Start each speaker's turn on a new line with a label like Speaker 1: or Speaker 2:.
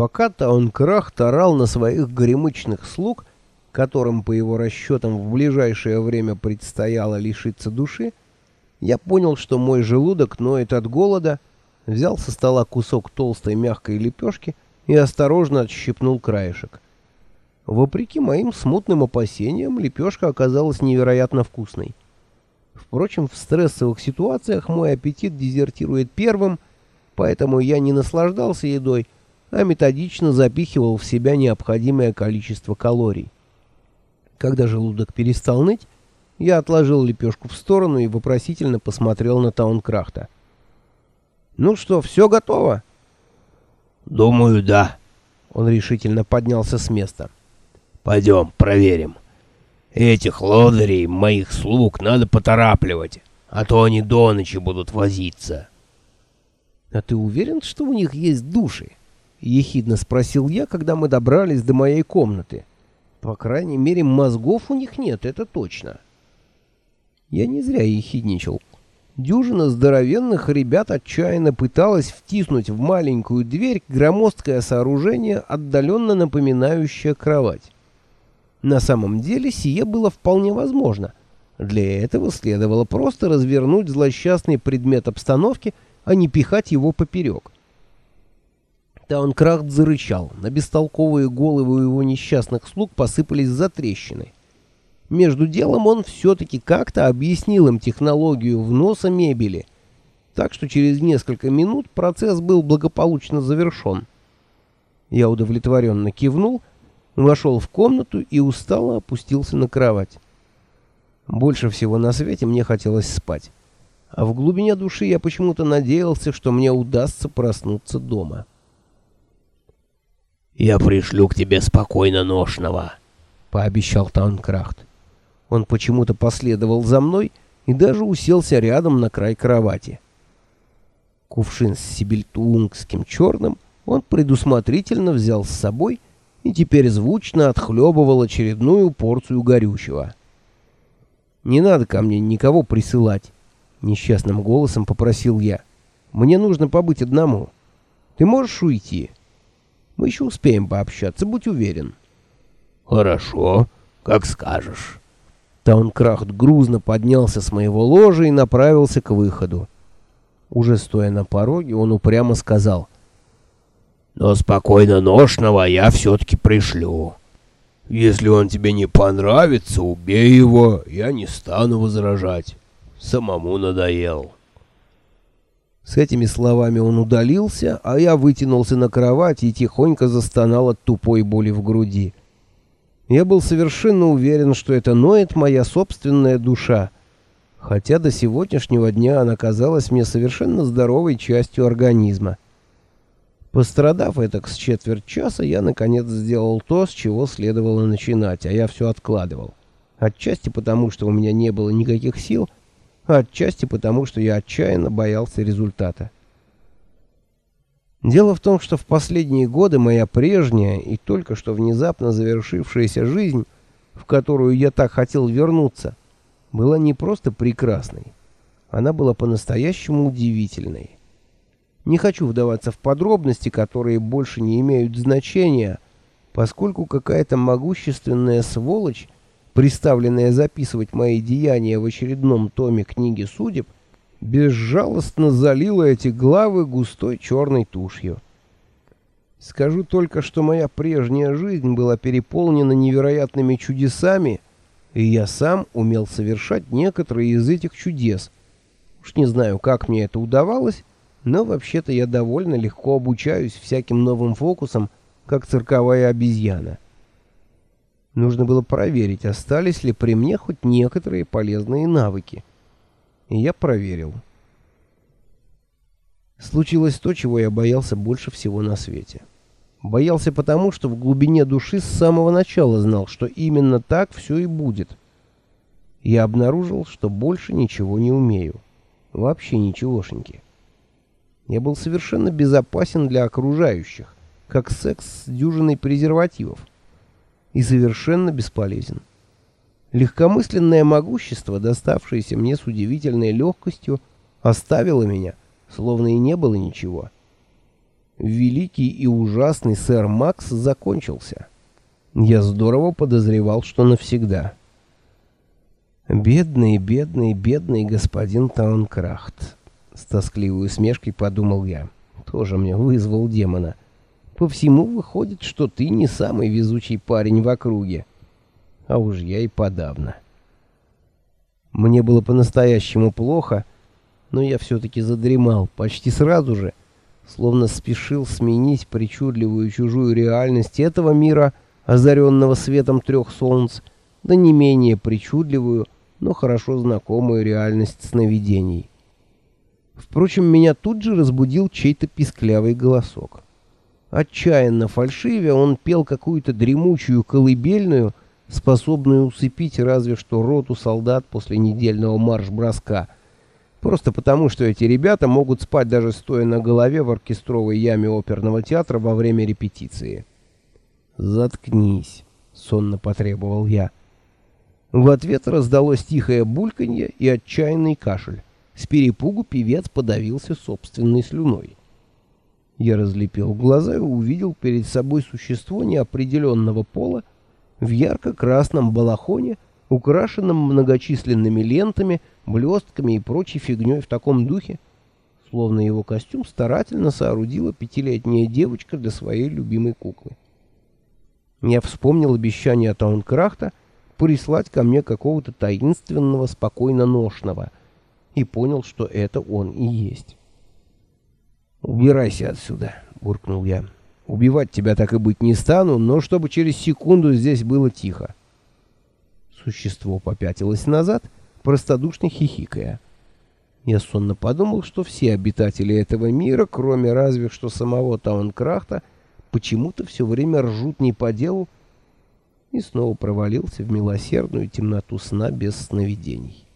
Speaker 1: Пока Таункрахт орал на своих горемычных слуг, которым, по его расчетам, в ближайшее время предстояло лишиться души, я понял, что мой желудок ноет от голода, взял со стола кусок толстой мягкой лепешки и осторожно отщипнул краешек. Вопреки моим смутным опасениям, лепешка оказалась невероятно вкусной. Впрочем, в стрессовых ситуациях мой аппетит дезертирует первым, поэтому я не наслаждался едой, а методично запихивал в себя необходимое количество калорий. Когда желудок перестал ныть, я отложил лепешку в сторону и вопросительно посмотрел на Таункрахта. «Ну что, все готово?»
Speaker 2: «Думаю, да».
Speaker 1: Он решительно поднялся с места.
Speaker 2: «Пойдем, проверим. Этих лодырей, моих слуг, надо поторапливать, а то они до ночи будут возиться».
Speaker 1: «А ты уверен, что у них есть души?» — ехидно спросил я, когда мы добрались до моей комнаты. «По крайней мере, мозгов у них нет, это точно». Я не зря ехидничал. Дюжина здоровенных ребят отчаянно пыталась втиснуть в маленькую дверь громоздкое сооружение, отдаленно напоминающее кровать. На самом деле сие было вполне возможно. Для этого следовало просто развернуть злосчастный предмет обстановки, а не пихать его поперек. Таункрафт зарычал. На бестолковые головы его несчастных слуг посыпались затрещины. Между делом он все-таки как-то объяснил им технологию вноса мебели, так что через несколько минут процесс был благополучно завершен. Я удовлетворенно кивнул, вошел в комнату и устало опустился на кровать. Больше всего на свете мне хотелось спать, а в глубине души я почему-то надеялся, что мне удастся проснуться дома.
Speaker 2: «Я пришлю к тебе спокойно ношного», — пообещал Таункрахт.
Speaker 1: Он почему-то последовал за мной и даже уселся рядом на край кровати. Кувшин с сибильтунгским черным он предусмотрительно взял с собой и теперь звучно отхлебывал очередную порцию горючего. «Не надо ко мне никого присылать», — несчастным голосом попросил я. «Мне нужно побыть одному. Ты можешь уйти?» Мы еще успеем пообщаться, будь уверен.
Speaker 2: Хорошо, как скажешь.
Speaker 1: Таункрахт грузно поднялся с моего ложа и направился к выходу. Уже стоя на пороге, он упрямо сказал.
Speaker 2: «Но спокойно ношного я все-таки пришлю. Если он тебе не понравится, убей его, я не стану возражать. Самому надоел».
Speaker 1: С этими словами он удалился, а я вытянулся на кровати и тихонько застонал от тупой боли в груди. Я был совершенно уверен, что это ноет моя собственная душа, хотя до сегодняшнего дня она казалась мне совершенно здоровой частью организма. Пострадав это с четверть часа, я наконец сделал то, с чего следовало начинать, а я все откладывал. Отчасти потому, что у меня не было никаких сил, отчасти потому, что я отчаянно боялся результата. Дело в том, что в последние годы моя прежняя и только что внезапно завершившаяся жизнь, в которую я так хотел вернуться, была не просто прекрасной, она была по-настоящему удивительной. Не хочу вдаваться в подробности, которые больше не имеют значения, поскольку какая-то могущественная сволочь приставленная записывать мои деяния в очередном томе книги судеб, безжалостно залила эти главы густой черной тушью. Скажу только, что моя прежняя жизнь была переполнена невероятными чудесами, и я сам умел совершать некоторые из этих чудес. Уж не знаю, как мне это удавалось, но вообще-то я довольно легко обучаюсь всяким новым фокусам, как цирковая обезьяна. Нужно было проверить, остались ли при мне хоть некоторые полезные навыки. И я проверил. Случилось то, чего я боялся больше всего на свете. Боялся потому, что в глубине души с самого начала знал, что именно так все и будет. Я обнаружил, что больше ничего не умею. Вообще ничегошеньки. Я был совершенно безопасен для окружающих, как секс с дюжиной презервативов и совершенно бесполезен. Легкомысленное могущество, доставшееся мне с удивительной легкостью, оставило меня, словно и не было ничего. великий и ужасный сэр Макс закончился. Я здорово подозревал, что навсегда. Бедный, бедный, бедный господин Таункрахт. С тоскливой усмешкой подумал я. Тоже мне вызвал демона. По всему выходит, что ты не самый везучий парень в округе. А уж я и подавно. Мне было по-настоящему плохо, но я все-таки задремал почти сразу же, словно спешил сменить причудливую чужую реальность этого мира, озаренного светом трех солнц, да не менее причудливую, но хорошо знакомую реальность сновидений. Впрочем, меня тут же разбудил чей-то писклявый голосок. Отчаянно фальшивя, он пел какую-то дремучую колыбельную, способную усыпить разве что роту солдат после недельного марш-броска. Просто потому, что эти ребята могут спать даже стоя на голове в оркестровой яме оперного театра во время репетиции. «Заткнись», — сонно потребовал я. В ответ раздалось тихое бульканье и отчаянный кашель. С перепугу певец подавился собственной слюной. Я разлепил глаза и увидел перед собой существо неопределенного пола в ярко-красном балахоне, украшенном многочисленными лентами, блестками и прочей фигней в таком духе, словно его костюм старательно соорудила пятилетняя девочка для своей любимой куклы. Я вспомнил обещание Таункрахта прислать ко мне какого-то таинственного спокойно ношного и понял, что это он и есть. «Убирайся отсюда», — буркнул я. «Убивать тебя так и быть не стану, но чтобы через секунду здесь было тихо». Существо попятилось назад, простодушно хихикая. Я сонно подумал, что все обитатели этого мира, кроме разве что самого Таункрахта, почему-то все время ржут не по делу, и снова провалился в милосердную темноту сна без сновидений.